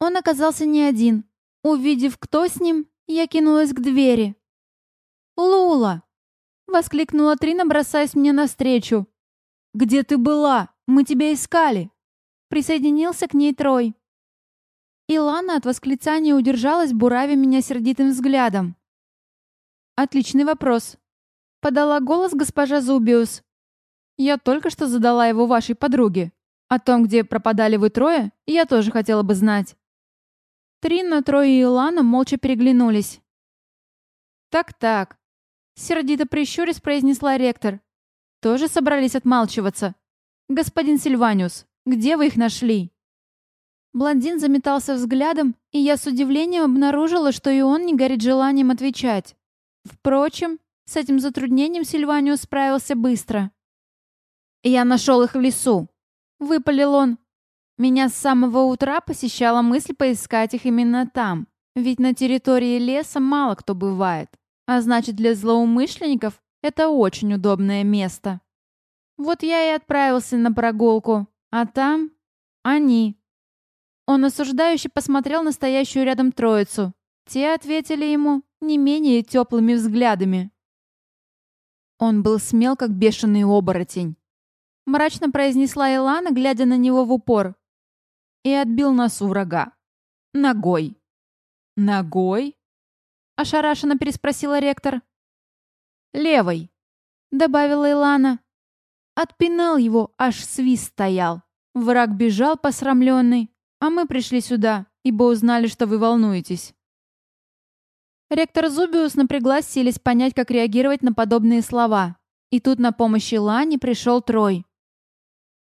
Он оказался не один. Увидев, кто с ним, я кинулась к двери. «Лула!» — воскликнула Трина, бросаясь мне навстречу. «Где ты была? Мы тебя искали!» Присоединился к ней Трой. Илана от восклицания удержалась, буравя меня сердитым взглядом. «Отличный вопрос», — подала голос госпожа Зубиус. «Я только что задала его вашей подруге. О том, где пропадали вы трое, я тоже хотела бы знать». Трина, Трой и Илана молча переглянулись. «Так-так», — сердито прищурясь произнесла ректор. «Тоже собрались отмалчиваться? Господин Сильваниус, где вы их нашли?» Блондин заметался взглядом, и я с удивлением обнаружила, что и он не горит желанием отвечать. Впрочем, с этим затруднением Сильваниус справился быстро. «Я нашел их в лесу», — выпалил он. Меня с самого утра посещала мысль поискать их именно там, ведь на территории леса мало кто бывает, а значит для злоумышленников это очень удобное место. Вот я и отправился на прогулку, а там они. Он осуждающе посмотрел на стоящую рядом троицу. Те ответили ему не менее теплыми взглядами. Он был смел, как бешеный оборотень. Мрачно произнесла Илана, глядя на него в упор. И отбил нас у врага. Ногой. Ногой? Ошарашенно переспросила ректор. Левой, добавила Илана. Отпинал его, аж свист стоял. Враг бежал посрамленный, а мы пришли сюда, ибо узнали, что вы волнуетесь. Ректор Зубиус напряглась, силясь понять, как реагировать на подобные слова. И тут на помощь Илане пришел Трой.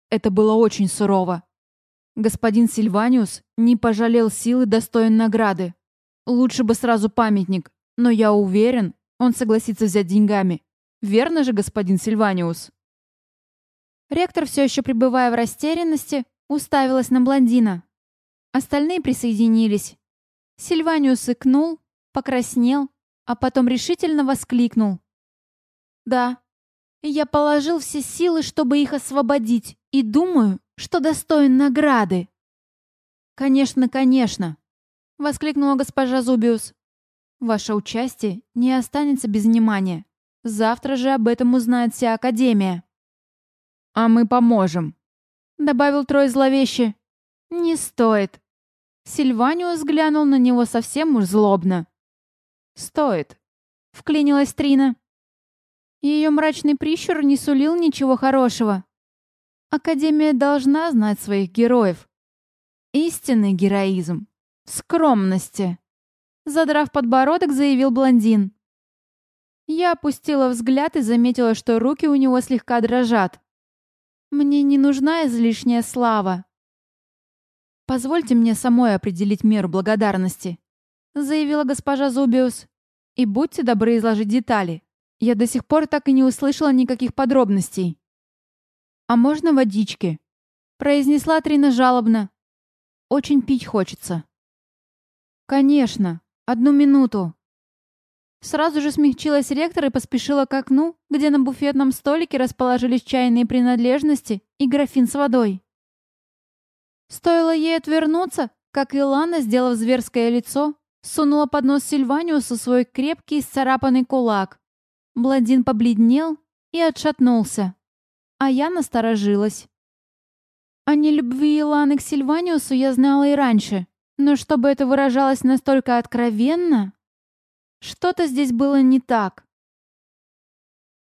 Это было очень сурово. Господин Сильваниус не пожалел силы достоин награды. Лучше бы сразу памятник, но я уверен, он согласится взять деньгами. Верно же, господин Сильваниус? Ректор, все еще пребывая в растерянности, уставилась на блондина. Остальные присоединились. Сильваниус икнул, покраснел, а потом решительно воскликнул. «Да, я положил все силы, чтобы их освободить, и думаю, что достоин награды». «Конечно, конечно», — воскликнула госпожа Зубиус. «Ваше участие не останется без внимания. Завтра же об этом узнает вся Академия». «А мы поможем», — добавил Трой зловеще. «Не стоит». Сильваниус глянул на него совсем уж злобно. «Стоит», — вклинилась Трина. Ее мрачный прищур не сулил ничего хорошего. Академия должна знать своих героев. Истинный героизм. Скромности. Задрав подбородок, заявил блондин. Я опустила взгляд и заметила, что руки у него слегка дрожат. Мне не нужна излишняя слава. Позвольте мне самой определить меру благодарности заявила госпожа Зубиус. «И будьте добры изложить детали. Я до сих пор так и не услышала никаких подробностей». «А можно водички?» произнесла Трина жалобно. «Очень пить хочется». «Конечно. Одну минуту». Сразу же смягчилась ректор и поспешила к окну, где на буфетном столике расположились чайные принадлежности и графин с водой. Стоило ей отвернуться, как Илана, сделав зверское лицо, Сунула под нос Сильваниусу свой крепкий сцарапанный кулак. Блондин побледнел и отшатнулся. А я насторожилась. О нелюбви Иланы к Сильваниусу я знала и раньше, но чтобы это выражалось настолько откровенно... Что-то здесь было не так.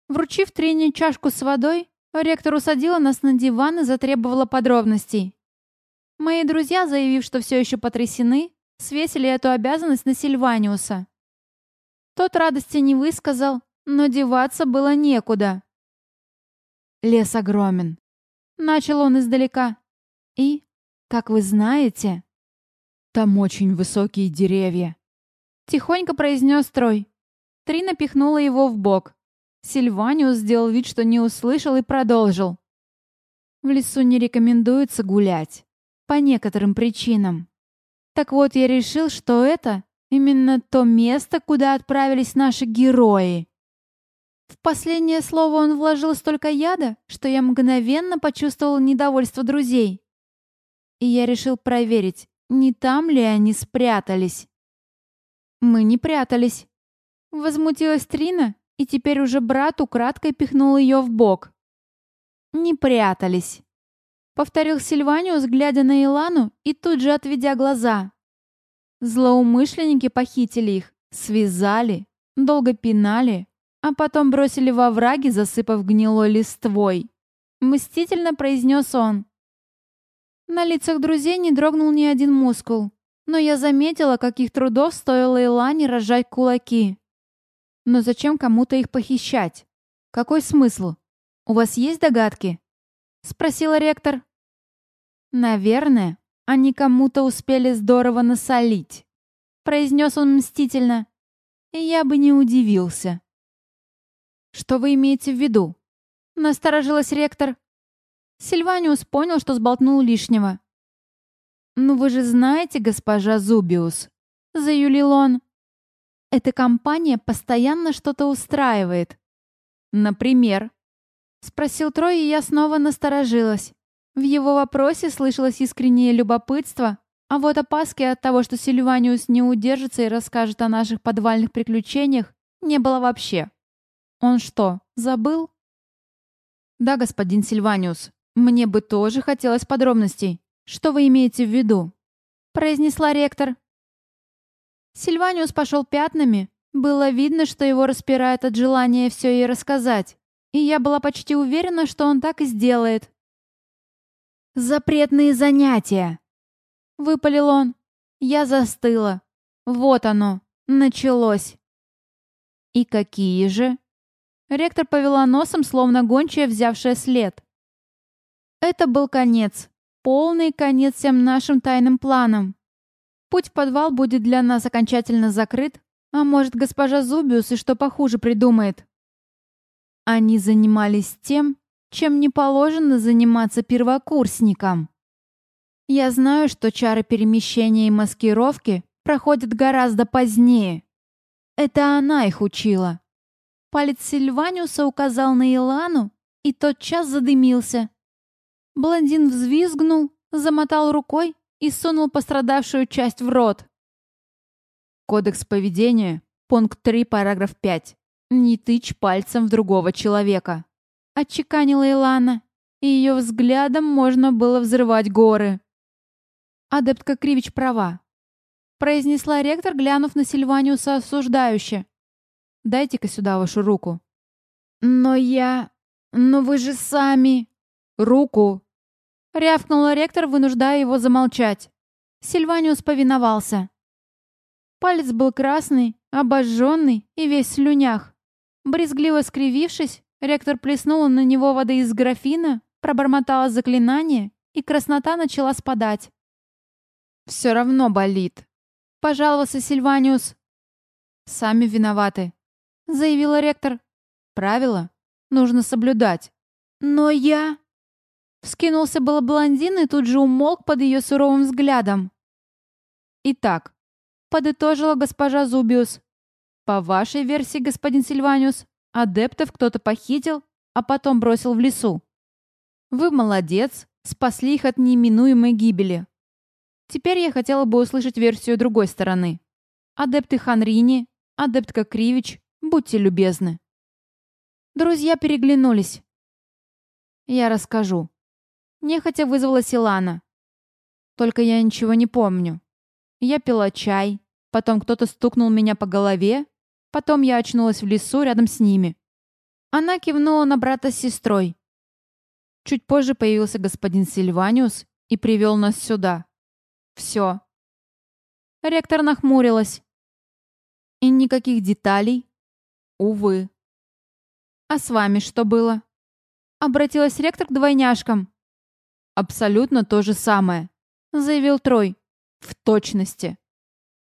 Вручив Трине чашку с водой, ректор усадила нас на диван и затребовала подробностей. Мои друзья, заявив, что все еще потрясены, свесили эту обязанность на Сильваниуса. Тот радости не высказал, но деваться было некуда. Лес огромен. Начал он издалека. И, как вы знаете, там очень высокие деревья. Тихонько произнес Трой. Трина пихнула его в бок. Сильваниус сделал вид, что не услышал и продолжил. В лесу не рекомендуется гулять. По некоторым причинам. Так вот, я решил, что это именно то место, куда отправились наши герои. В последнее слово он вложил столько яда, что я мгновенно почувствовал недовольство друзей. И я решил проверить, Не там ли они спрятались? Мы не прятались. Возмутилась Трина, и теперь уже брат украдкой пихнул ее в бок. Не прятались. Повторил Сильваниус, глядя на Илану и тут же отведя глаза. Злоумышленники похитили их, связали, долго пинали, а потом бросили во враги, засыпав гнилой листвой. Мстительно произнес он. На лицах друзей не дрогнул ни один мускул, но я заметила, каких трудов стоило Илане разжать кулаки. Но зачем кому-то их похищать? Какой смысл? У вас есть догадки? Спросила ректор. Наверное, они кому-то успели здорово насолить. Произнес он мстительно. И я бы не удивился. Что вы имеете в виду? Насторожилась ректор. Сильваниус понял, что сболтнул лишнего. «Ну вы же знаете, госпожа Зубиус», — заюлил он. «Эта компания постоянно что-то устраивает». «Например?» — спросил Трой, и я снова насторожилась. В его вопросе слышалось искреннее любопытство, а вот опаски от того, что Сильваниус не удержится и расскажет о наших подвальных приключениях, не было вообще. Он что, забыл? «Да, господин Сильваниус, мне бы тоже хотелось подробностей. Что вы имеете в виду?» произнесла ректор. Сильваниус пошел пятнами. Было видно, что его распирает от желания все ей рассказать. И я была почти уверена, что он так и сделает. «Запретные занятия!» Выпалил он. Я застыла. Вот оно. Началось. «И какие же?» Ректор повела носом, словно гончая, взявшая след. Это был конец. Полный конец всем нашим тайным планам. Путь в подвал будет для нас окончательно закрыт, а может, госпожа Зубиус и что похуже придумает. Они занимались тем, чем не положено заниматься первокурсникам. Я знаю, что чары перемещения и маскировки проходят гораздо позднее. Это она их учила. Палец Сильваниуса указал на Илану, и тот час задымился. Блондин взвизгнул, замотал рукой и сунул пострадавшую часть в рот. Кодекс поведения, пункт 3, параграф 5. Не тычь пальцем в другого человека. Отчеканила Илана, и ее взглядом можно было взрывать горы. Адептка Кривич права. Произнесла ректор, глянув на Сильваниуса осуждающе. Дайте-ка сюда вашу руку». «Но я... Но вы же сами...» «Руку!» Рявкнула ректор, вынуждая его замолчать. Сильваниус повиновался. Палец был красный, обожженный и весь в слюнях. Брезгливо скривившись, ректор плеснула на него воды из графина, пробормотала заклинание, и краснота начала спадать. «Все равно болит», — пожаловался Сильваниус. «Сами виноваты», — заявила ректор. «Правила нужно соблюдать». «Но я...» Вскинулся было блондин и тут же умолк под ее суровым взглядом. «Итак», — подытожила госпожа Зубиус, «по вашей версии, господин Сильваниус, адептов кто-то похитил, а потом бросил в лесу. Вы молодец, спасли их от неминуемой гибели. Теперь я хотела бы услышать версию другой стороны. Адепты Ханрини, адептка Кривич, Будьте любезны». Друзья переглянулись. «Я расскажу». Нехотя вызвала Силана. Только я ничего не помню. Я пила чай, потом кто-то стукнул меня по голове, потом я очнулась в лесу рядом с ними. Она кивнула на брата с сестрой. Чуть позже появился господин Сильваниус и привел нас сюда. Все. Ректор нахмурилась. И никаких деталей, Увы. А с вами что было? Обратилась ректор к двойняшкам. Абсолютно то же самое, заявил Трой. В точности.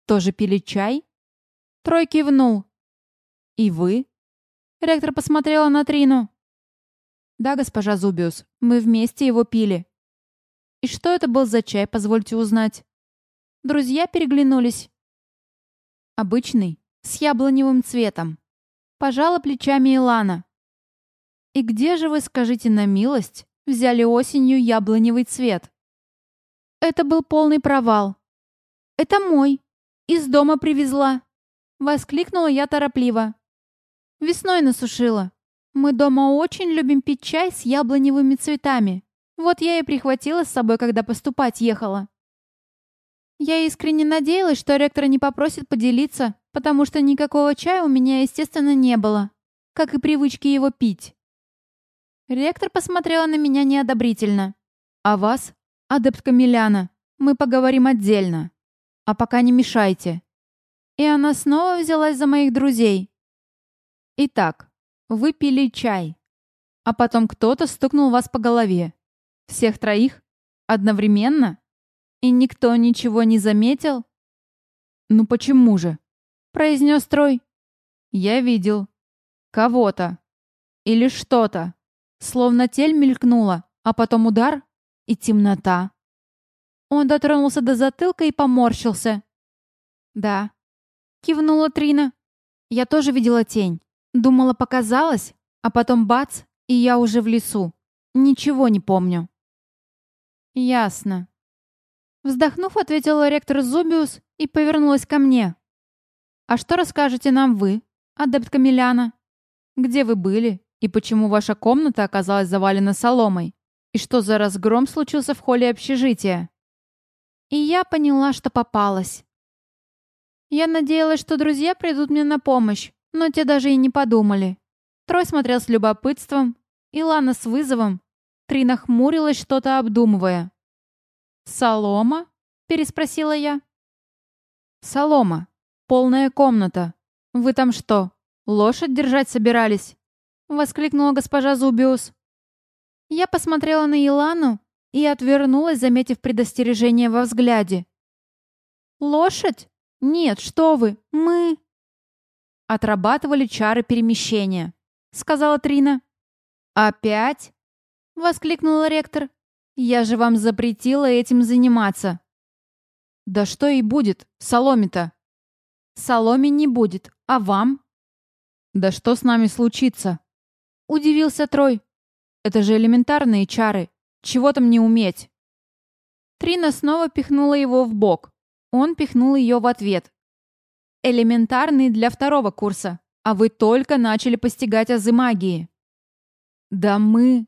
Тоже пили чай? Трой кивнул. И вы? Ректор посмотрела на Трину. Да, госпожа Зубиус, мы вместе его пили. И что это был за чай, позвольте узнать? Друзья переглянулись. Обычный, с яблоневым цветом. Пожала плечами Илана. «И где же вы, скажите на милость, взяли осенью яблоневый цвет?» Это был полный провал. это мой. Из дома привезла!» Воскликнула я торопливо. Весной насушила. Мы дома очень любим пить чай с яблоневыми цветами. Вот я и прихватила с собой, когда поступать ехала. Я искренне надеялась, что ректор не попросит поделиться, потому что никакого чая у меня, естественно, не было, как и привычки его пить. Ректор посмотрела на меня неодобрительно. «А вас, адепт Камиляна, мы поговорим отдельно. А пока не мешайте». И она снова взялась за моих друзей. «Итак, вы пили чай, а потом кто-то стукнул вас по голове. Всех троих? Одновременно? И никто ничего не заметил? Ну почему же? Произнес Трой. Я видел. Кого-то. Или что-то. Словно тель мелькнула, а потом удар и темнота. Он дотронулся до затылка и поморщился. «Да», — кивнула Трина. «Я тоже видела тень. Думала, показалось, а потом бац, и я уже в лесу. Ничего не помню». «Ясно». Вздохнув, ответила ректор Зубиус и повернулась ко мне. «А что расскажете нам вы, адепт Камиляна? Где вы были и почему ваша комната оказалась завалена соломой? И что за разгром случился в холле общежития?» И я поняла, что попалась. Я надеялась, что друзья придут мне на помощь, но те даже и не подумали. Трой смотрел с любопытством, Илана с вызовом, Трина хмурилась, что-то обдумывая. «Солома?» — переспросила я. «Солома. Полная комната. Вы там что, лошадь держать собирались?» — воскликнула госпожа Зубиус. Я посмотрела на Илану и отвернулась, заметив предостережение во взгляде. «Лошадь? Нет, что вы, мы...» «Отрабатывали чары перемещения», — сказала Трина. «Опять?» Воскликнула ректор. «Я же вам запретила этим заниматься». «Да что и будет, соломе-то?» «Соломе не будет, а вам?» «Да что с нами случится?» Удивился Трой. «Это же элементарные чары. Чего там не уметь?» Трина снова пихнула его в бок. Он пихнул ее в ответ. «Элементарный для второго курса, а вы только начали постигать азы магии». «Да мы...»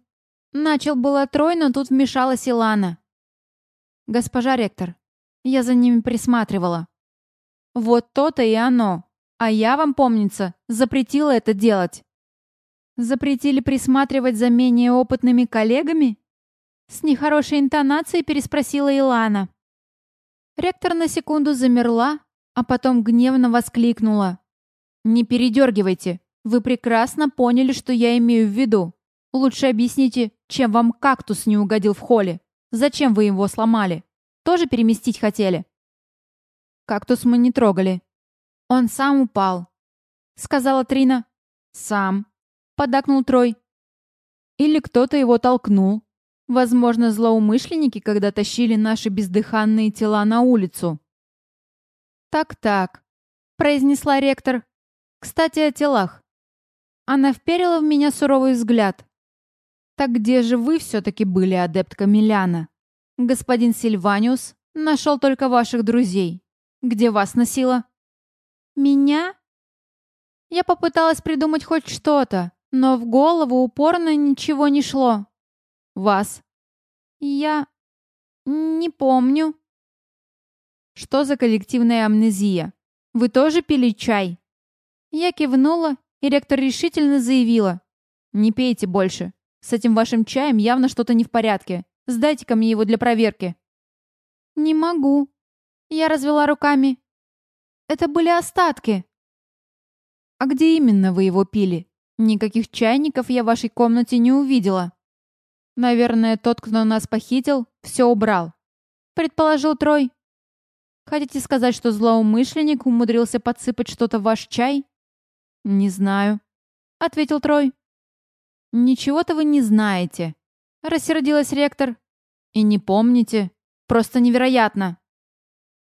Начал было Трой, но тут вмешалась Илана. «Госпожа ректор, я за ними присматривала». «Вот то-то и оно. А я вам, помнится, запретила это делать». «Запретили присматривать за менее опытными коллегами?» С нехорошей интонацией переспросила Илана. Ректор на секунду замерла, а потом гневно воскликнула. «Не передергивайте. Вы прекрасно поняли, что я имею в виду. Лучше объясните, чем вам кактус не угодил в холле. Зачем вы его сломали? Тоже переместить хотели? Кактус мы не трогали. Он сам упал, сказала Трина. Сам, подакнул Трой. Или кто-то его толкнул. Возможно, злоумышленники, когда тащили наши бездыханные тела на улицу. «Так-так», — произнесла ректор. «Кстати, о телах». Она вперила в меня суровый взгляд. Так где же вы все-таки были, адептка Миляна? Господин Сильваниус нашел только ваших друзей. Где вас носило? Меня? Я попыталась придумать хоть что-то, но в голову упорно ничего не шло. Вас? Я... не помню. Что за коллективная амнезия? Вы тоже пили чай? Я кивнула, и ректор решительно заявила. Не пейте больше. С этим вашим чаем явно что-то не в порядке. Сдайте-ка мне его для проверки». «Не могу». Я развела руками. «Это были остатки». «А где именно вы его пили? Никаких чайников я в вашей комнате не увидела». «Наверное, тот, кто нас похитил, все убрал», — предположил Трой. «Хотите сказать, что злоумышленник умудрился подсыпать что-то в ваш чай?» «Не знаю», — ответил Трой. «Ничего-то вы не знаете», — рассердилась ректор. «И не помните. Просто невероятно».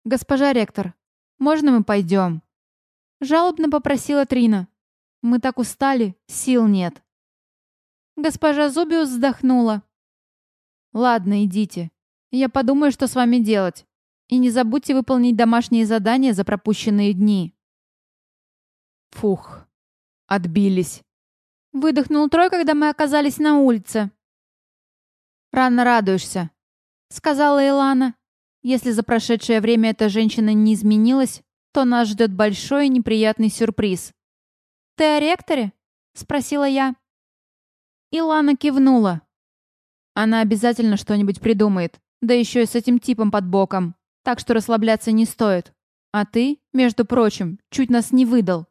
«Госпожа ректор, можно мы пойдем?» Жалобно попросила Трина. «Мы так устали, сил нет». Госпожа Зубиус вздохнула. «Ладно, идите. Я подумаю, что с вами делать. И не забудьте выполнить домашние задания за пропущенные дни. Фух, отбились. Выдохнул Трой, когда мы оказались на улице. «Рано радуешься», — сказала Илана. «Если за прошедшее время эта женщина не изменилась, то нас ждет большой и неприятный сюрприз». «Ты о ректоре?» — спросила я. Илана кивнула. Она обязательно что-нибудь придумает, да еще и с этим типом под боком. Так что расслабляться не стоит. А ты, между прочим, чуть нас не выдал.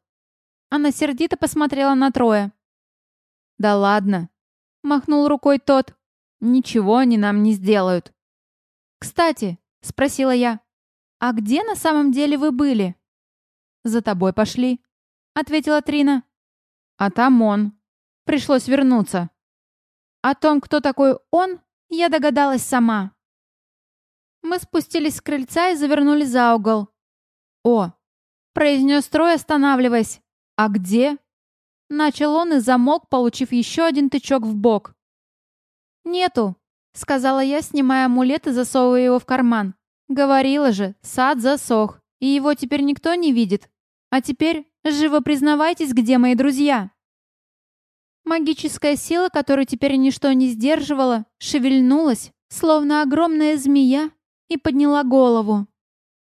Она сердито посмотрела на Троя. «Да ладно», — махнул рукой тот. Ничего они нам не сделают. «Кстати», — спросила я, — «а где на самом деле вы были?» «За тобой пошли», — ответила Трина. «А там он. Пришлось вернуться». О том, кто такой он, я догадалась сама. Мы спустились с крыльца и завернули за угол. «О!» — произнес Трой, останавливаясь. «А где?» Начал он и замолк, получив еще один тычок в бок. «Нету», — сказала я, снимая амулет и засовывая его в карман. «Говорила же, сад засох, и его теперь никто не видит. А теперь живо признавайтесь, где мои друзья». Магическая сила, которую теперь ничто не сдерживало, шевельнулась, словно огромная змея, и подняла голову.